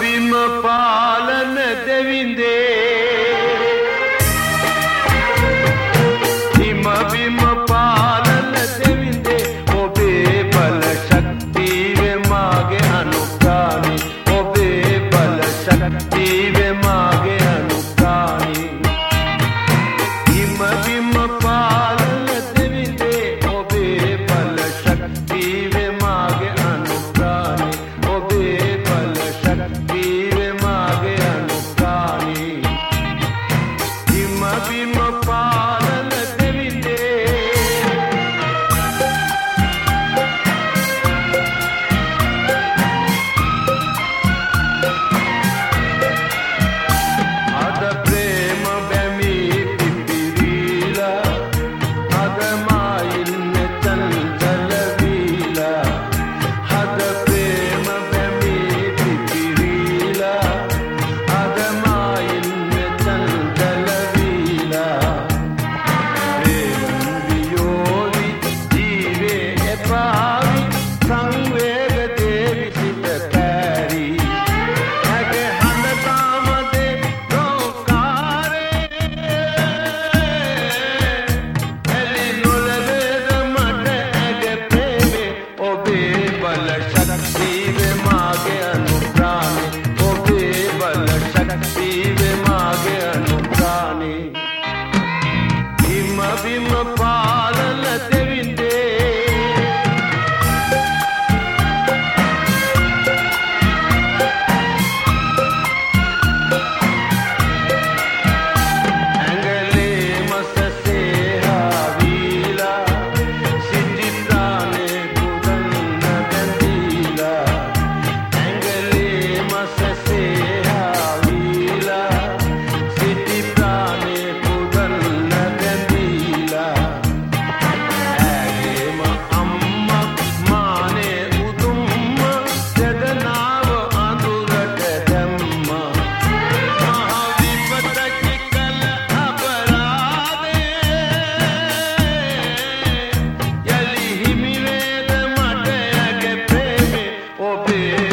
බිම පාලන දෙවිඳේ. came up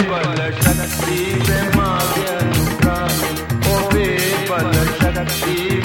शक्ति ब्रह्मा के अनुग्रह ओ बल शक्ति